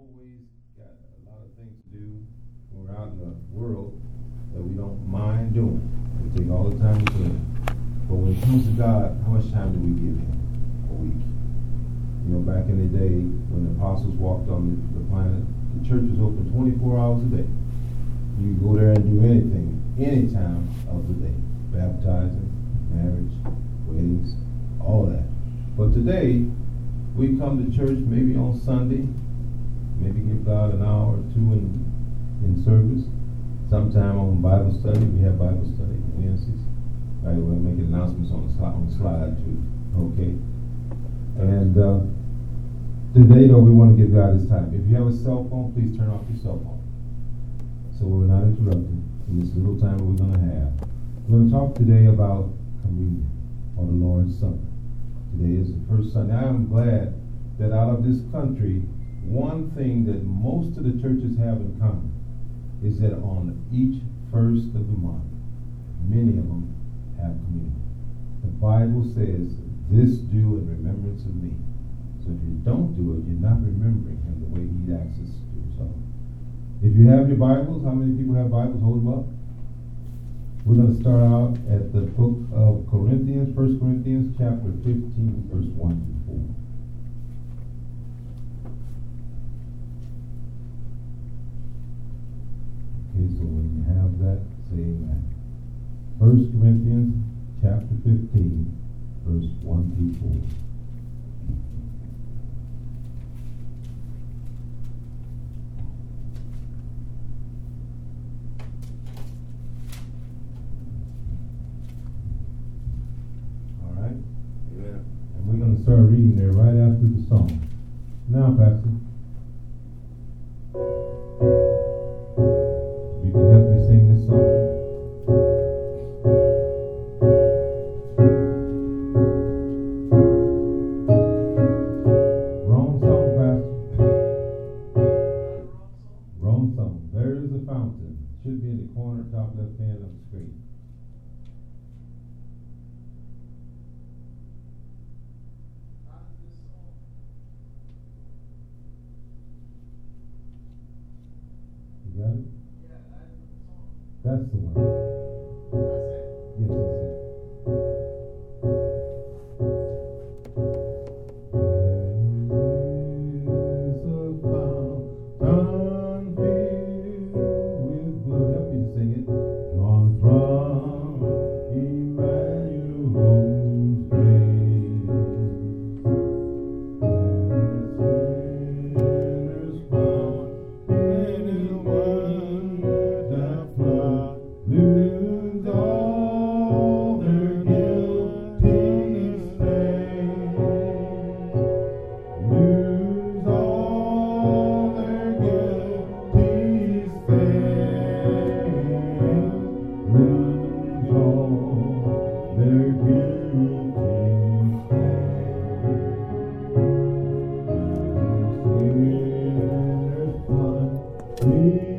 always got a lot of things to do when we're out in the world that we don't mind doing. We take all the time we can. But when it comes to God, how much time do we give Him? A week. You know, back in the day when the apostles walked on the, the planet, the church was open 24 hours a day. You go there and do anything, any time of the day. Baptizing, marriage, weddings, all that. But today, we come to church maybe on Sunday, maybe give God an hour or two in, in service. Sometime on Bible study, we have Bible study Wednesdays. Right, we'll make announcements on the slide, on the slide too. Okay? And uh, today, though, we want to give God his time. If you have a cell phone, please turn off your cell phone. So we're not interrupted in this little time we're going to have. We're going to talk today about communion or the Lord's Supper. Today is the first Sunday. I am glad that out of this country, one thing that most of the churches have in common is that on each first of the month, many of them have communion. The Bible says, This do in remembrance of me. So if you don't do it, you're not remembering him the way he asks us to do. So if you have your Bibles, how many people have Bibles? Hold them up. We're going to start out at the book of Corinthians, 1 Corinthians chapter 15, verse 1 to 4. Okay, so when you have that, say amen. 1 Corinthians chapter 15, verse 1 through 4. start reading there right after the song. Now, Pastor. Top left hand of the screen. That's the one. Yeah.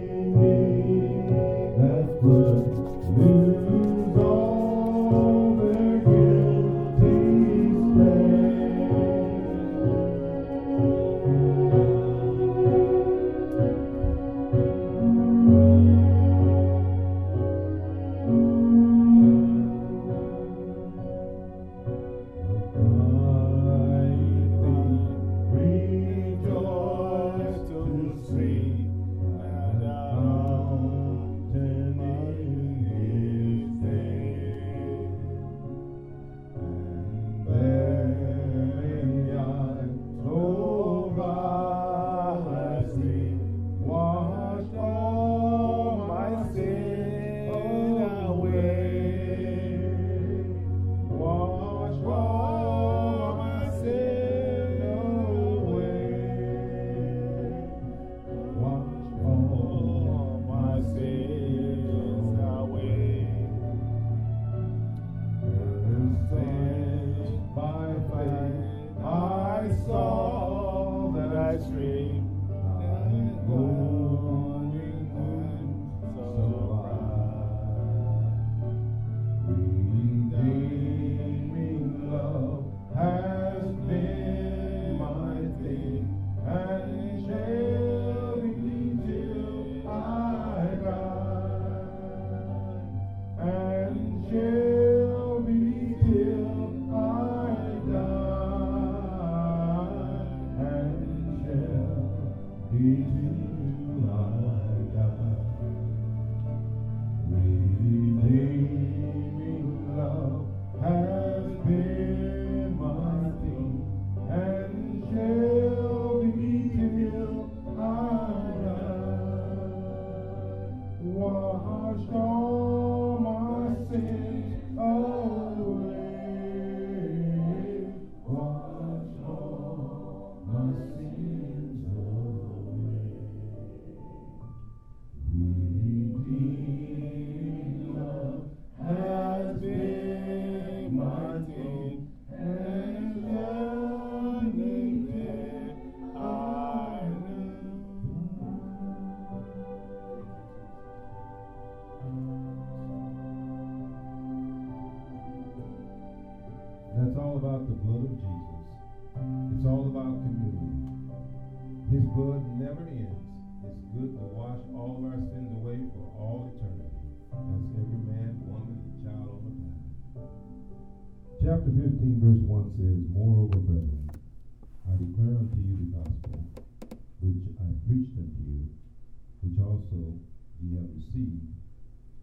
Also ye have received,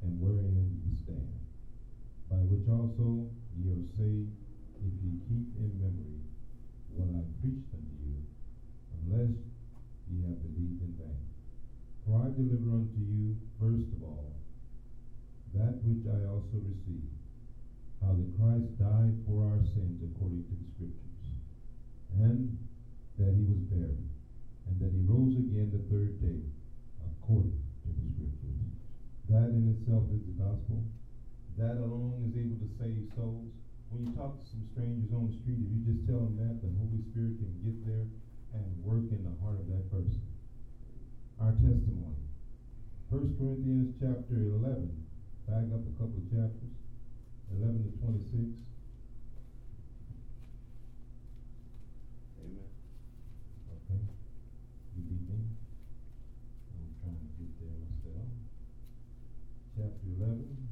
and wherein ye stand, by which also ye are saved, if ye keep in memory what I preached unto you, unless ye have believed in vain. For I deliver unto you, first of all, that which I also received how that Christ died for our sins according to the Scriptures, and that he was buried, and that he rose again the third day according to the Scriptures. That in itself is the gospel. That alone is able to save souls. When you talk to some strangers on the street, if you just tell them that, the Holy Spirit can get there and work in the heart of that person. Our testimony. 1 Corinthians chapter 11, back up a couple of chapters. 11 to 26. Amen. Okay. You beat me? I'm trying to get there myself. Chapter 11,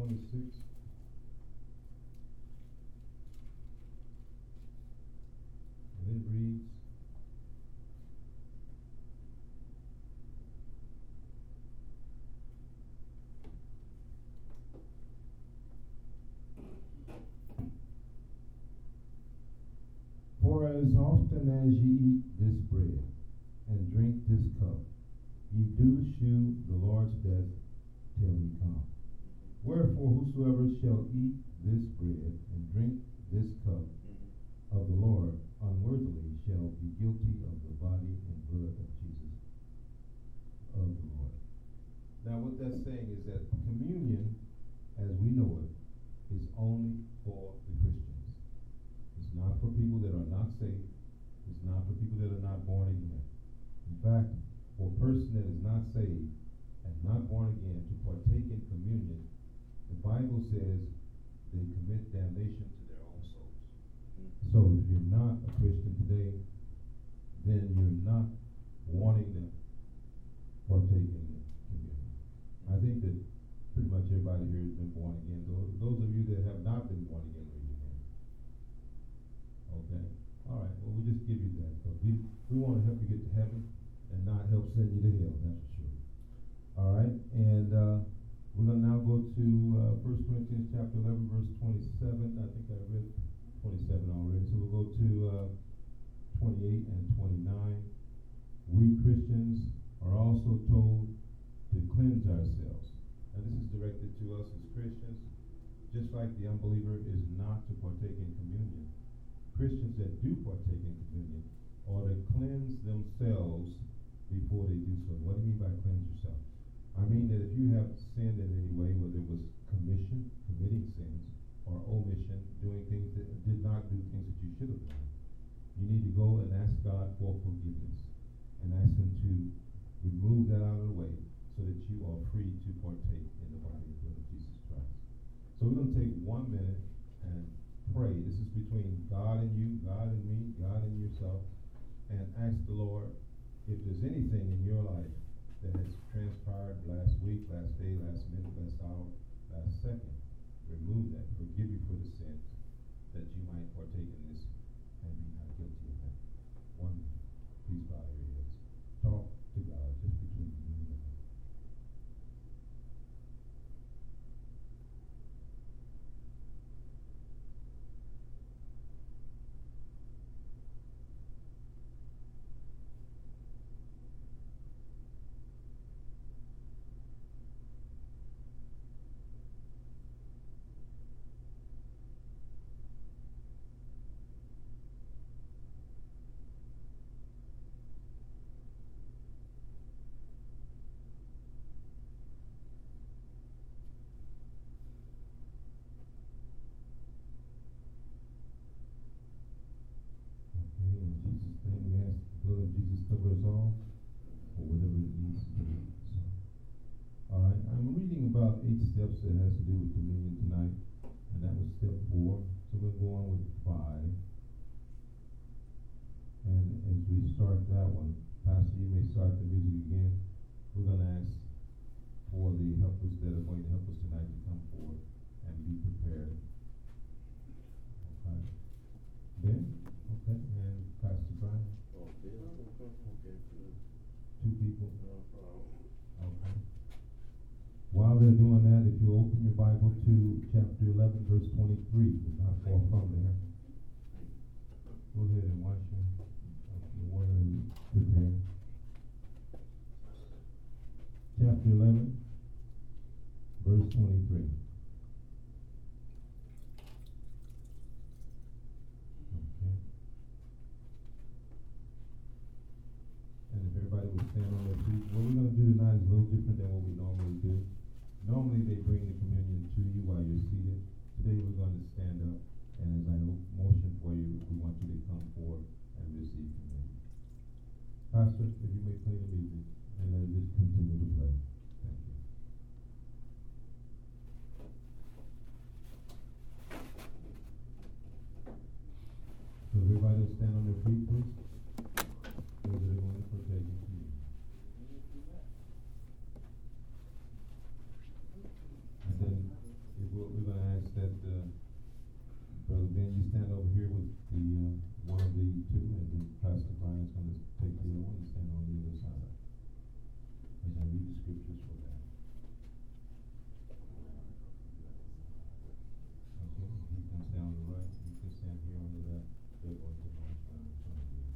26. And it reads, For as often as ye eat this bread and drink this cup, ye do shew the Lord's death till he come. Wherefore, whosoever shall eat this bread and drink this cup mm-hmm. of the Lord unworthily shall be guilty of the body and blood of Jesus, of the Lord. Now, what that's saying is that communion, as we know it, is only for the Christians. It's not for people that are not saved. It's not for people that are not born again. In fact, for a person that is not saved and not born again to partake in communion, the Bible says they commit damnation to their own souls. So if you're not a Christian today, then you're not wanting to partake in the communion. I think that pretty much everybody here has been born again. Those, those of you that have not been born again, raise your hand. Okay? All right. Well, we'll just give you that. But we, we want to help you get to heaven and not help send you to hell. That's for sure. All right. And uh, we're going to now go to uh, 1 Corinthians chapter 11, verse 27. I think I read 27 already. So we'll go to uh, 28 and 29. We Christians are also told to cleanse ourselves. And this is directed to us as Christians, just like the unbeliever is not to partake in communion. Christians that do partake in communion are to cleanse themselves before they do so. What do you mean by cleanse yourself? I mean that if you have sinned in any way, whether it was commission, committing sins, or omission, doing things that did not do things that you should have done, you need to go and ask God for forgiveness and ask Him to remove that out of the way so that you are free to partake in the body and blood of Jesus Christ. So we're going to take one minute and pray. This is between God and you, God and me, God and yourself, and ask the Lord if there's anything in your life that has transpired last week, last day, last minute, last hour, last second. Remove that. Forgive you for the sins that you might partake in this and be not guilty of that. One minute. That has to do with communion tonight, and that was step four. So we'll go on with five. And as we start that one, Pastor, you may start the music again. We're going to ask for the helpers that are going to help us tonight to come forward and be prepared. Okay. Ben? Okay. And Pastor Brian? Oh, Ben? Okay. Two people? No problem. Okay. While they're doing that, if you open your Bible to chapter 11, verse 23, we're not far from there. Go ahead and watch your, your water and prepare. Chapter 11, verse 23. Okay. And if everybody would stand on their feet, what we're going to do tonight is a little different than what we normally do. Normally they bring the communion to you while you're seated. Today we're going to stand up, and as I motion for you, we want you to come forward and receive communion. Pastor, if you may play the music, and let just continue to play. Thank you. So everybody stand on their feet, please. Those that are going to partake in communion. And then if we're, we're going to ask that uh, Brother Ben, you stand over here with the uh, one of the two, and then Pastor Brian's going to take the other one and stand on the other side. As I read the scriptures for that. Okay, he can stand on the right, you can stand here on the left, they're going to march down in front of you.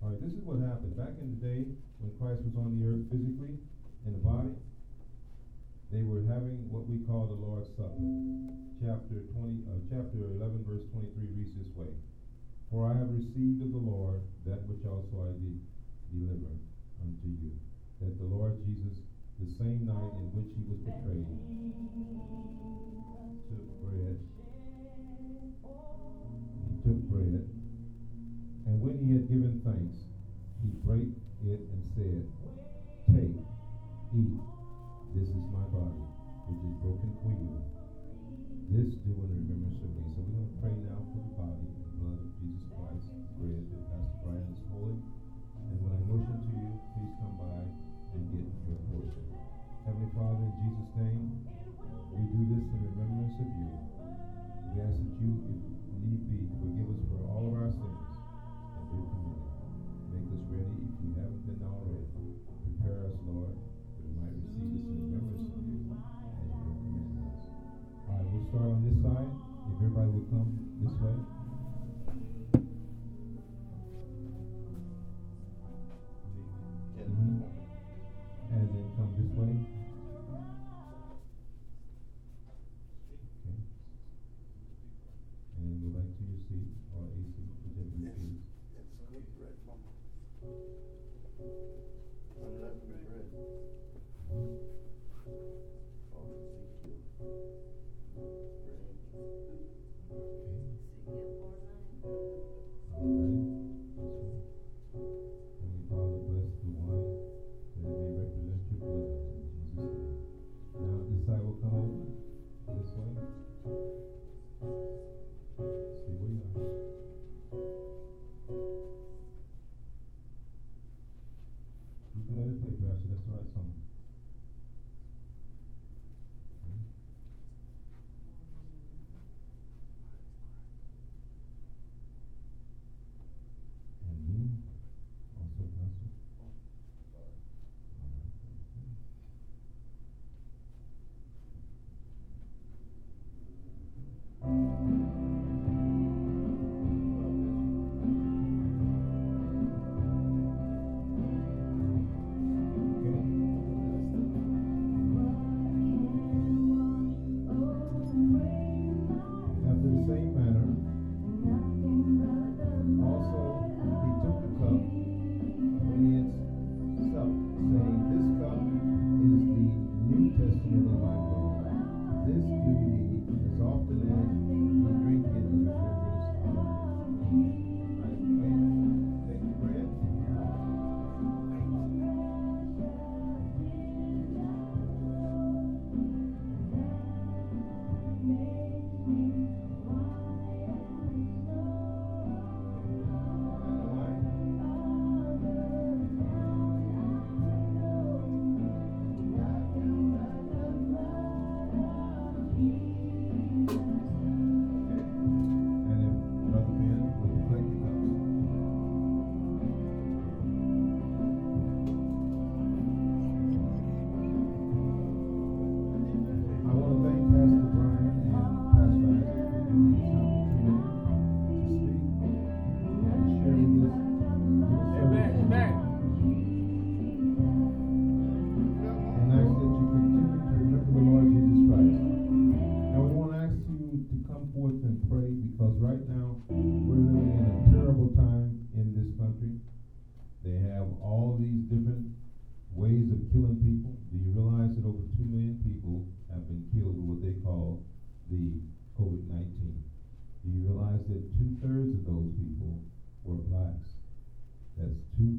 All right, this is what happened. Back in the day, when Christ was on the earth physically, in the body, they were having what we call the Lord's Supper. Chapter 20, uh, chapter 11, verse 23 reads this way. For I have received of the Lord that which also I did deliver unto you. That the Lord Jesus, the same night in which he was betrayed, took bread. He took bread. And when he had given thanks, he brake it and said, Take, eat. This is my body, which is broken for you. This saiu o canal do sonho.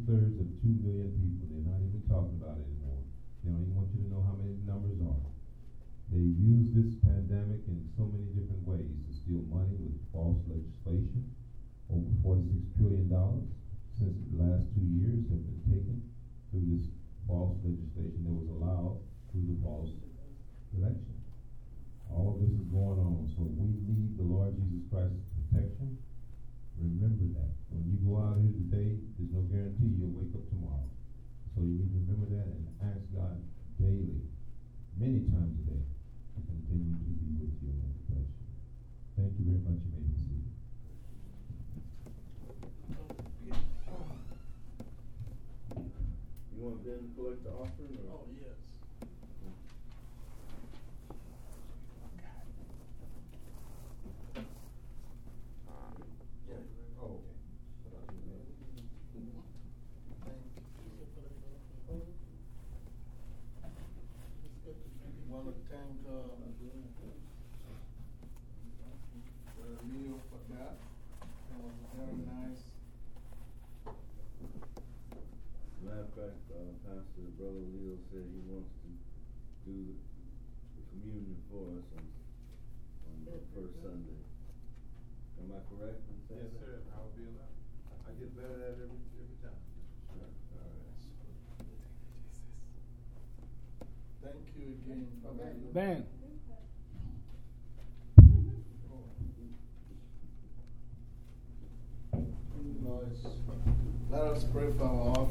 Thirds of two million people. They're not even talking about it anymore. They don't even want you to know how many numbers are. They've used this pandemic in so many different ways to steal money with false legislation. Over forty-six trillion dollars since the last two years have been taken through this false legislation that was allowed through the false election. All of this is going on, so we need the Lord Jesus Christ's protection. Remember that. When you go out here today, there's no guarantee you'll wake up tomorrow. So you need to remember that and ask God daily, many times a day, to continue to be with you in protection. Thank you very much. You may be seated. You want Ben to collect the offering or? Oh, yes. Yeah. Oh, okay. To uh, uh, Leo for that. It was very nice. Matter of fact, uh, Pastor Brother Leo said he wants to do the communion for us on, on the first Sunday. Am I correct in saying Yes, that? sir. I will be allowed. I get better at it every, every time. All right. Thank you again. for that. Ben. Let us pray for our.